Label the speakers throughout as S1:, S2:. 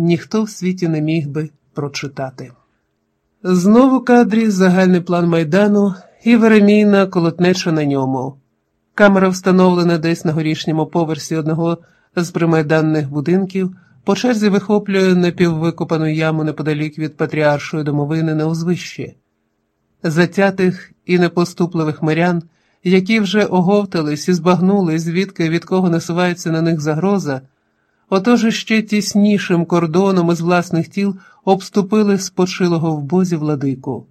S1: ніхто в світі не міг би прочитати. Знову кадрі загальний план майдану і веремійна колотнеча на ньому. Камера встановлена десь на горішньому поверсі одного з примайданних будинків, по черзі вихоплює напіввикопану яму неподалік від патріаршої домовини на узвищі. Затятих і непоступливих мирян, які вже оговтались і збагнули, звідки від кого насувається на них загроза, отож іще тіснішим кордоном із власних тіл обступили спочилого в бозі владику.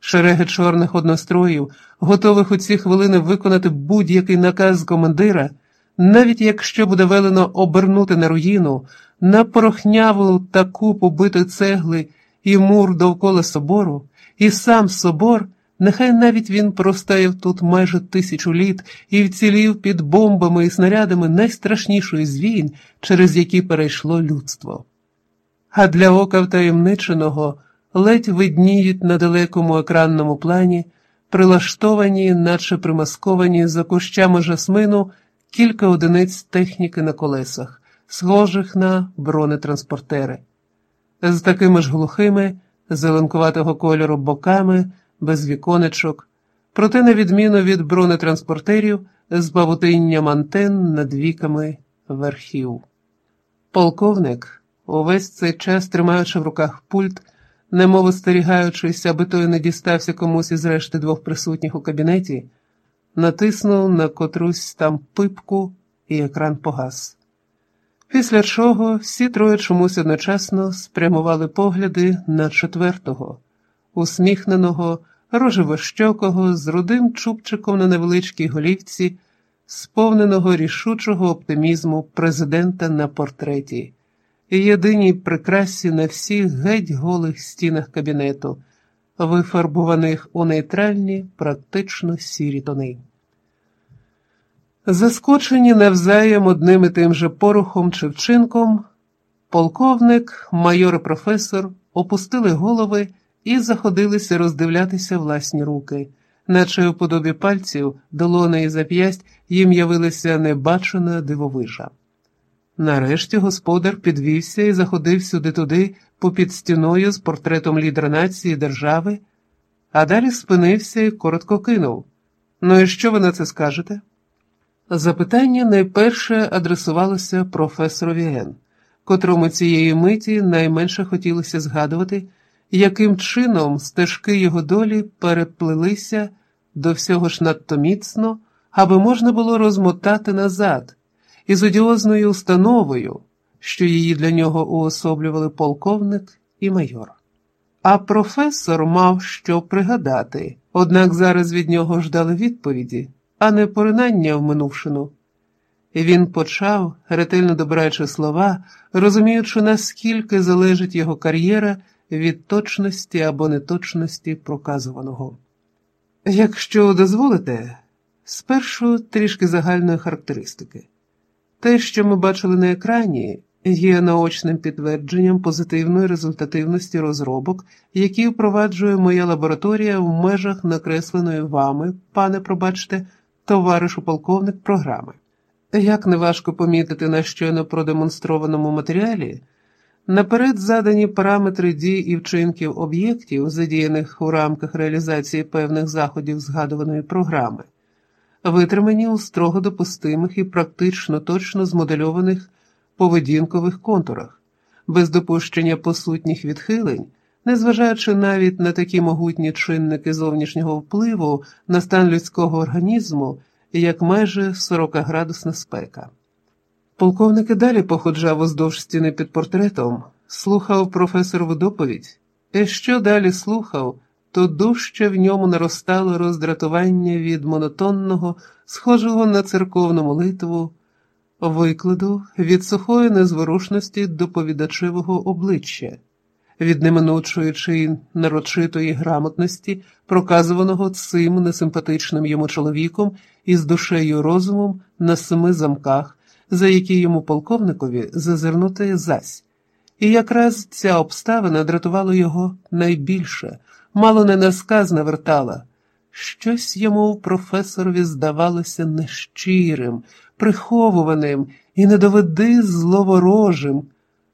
S1: Шереги чорних одностроїв, готових у ці хвилини виконати будь-який наказ командира, навіть якщо буде велено обернути на руїну, на порохняву таку побиту цегли і мур довкола собору, і сам собор, нехай навіть він простояв тут майже тисячу літ і вцілів під бомбами і снарядами найстрашнішої з війн, через які перейшло людство. А для ока втаємниченого ледь видніють на далекому екранному плані, прилаштовані, наче примасковані за кущами жасмину, кілька одиниць техніки на колесах, схожих на бронетранспортери, з такими ж глухими, зеленкуватого кольору боками, без віконечок, проте, на відміну від бронетранспортерів, з павутинням антен над віками верхів. Полковник, увесь цей час тримаючи в руках пульт, немов остерігаючись, аби той не дістався комусь із решти двох присутніх у кабінеті, натиснув на котрусь там пипку і екран погас. Після чого всі троє чомусь одночасно спрямували погляди на четвертого, усміхненого, рожевощокого, з рудим чубчиком на невеличкій голівці, сповненого рішучого оптимізму президента на портреті єдиній прикрасі на всіх геть голих стінах кабінету, вифарбуваних у нейтральні, практично сірі тони. Заскочені навзаєм одним і тим же порухом чи вчинком, полковник, майор і професор опустили голови і заходилися роздивлятися власні руки, наче у подобі пальців, долони і зап'ясть їм явилася небачена дивовижа. Нарешті господар підвівся і заходив сюди туди, попід стіною з портретом лідера нації держави, а далі спинився і коротко кинув. Ну і що ви на це скажете? Запитання найперше адресувалося професорові Н, котрому цієї миті найменше хотілося згадувати, яким чином стежки його долі переплилися до всього ж надто міцно, аби можна було розмотати назад із одіозною установою, що її для нього уособлювали полковник і майор. А професор мав що пригадати, однак зараз від нього ждали відповіді, а не поринання в минувшину. Він почав, ретельно добираючи слова, розуміючи, наскільки залежить його кар'єра від точності або неточності проказуваного. Якщо дозволите, спершу трішки загальної характеристики. Те, що ми бачили на екрані, є наочним підтвердженням позитивної результативності розробок, які впроваджує моя лабораторія в межах накресленої вами, пане, пробачте, товаришу полковник програми. Як неважко помітити на щойно продемонстрованому матеріалі, наперед задані параметри дій і вчинків об'єктів, задіяних у рамках реалізації певних заходів згадуваної програми витримані у строго допустимих і практично точно змодельованих поведінкових контурах, без допущення посутніх відхилень, незважаючи навіть на такі могутні чинники зовнішнього впливу на стан людського організму, як майже 40-градусна спека. Полковник і далі походжав уздовж стіни під портретом, слухав професорову доповідь, і що далі слухав то дужче в ньому наростало роздратування від монотонного, схожого на церковну молитву, викладу від сухої незворушності доповідачевого обличчя, від неминучої чи нарочитої грамотності, проказуваного цим несимпатичним йому чоловіком із душею розумом на семи замках, за які йому полковникові зазирнути зась. І якраз ця обставина дратувала його найбільше мало не на сказ навертала. Щось йому професорові здавалося нещирим, приховуваним і не доведи зловорожим,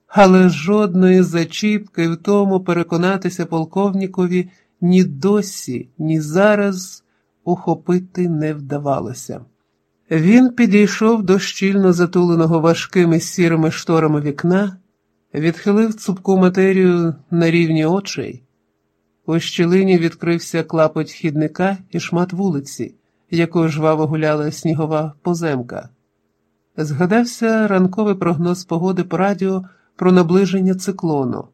S1: але жодної зачіпки в тому переконатися полковникові ні досі, ні зараз ухопити не вдавалося. Він підійшов до щільно затуленого важкими сірими шторами вікна, відхилив цупку матерію на рівні очей. У щілині відкрився клапоть хідника і шмат вулиці, якою жваво гуляла снігова поземка. Згадався ранковий прогноз погоди по радіо про наближення циклону.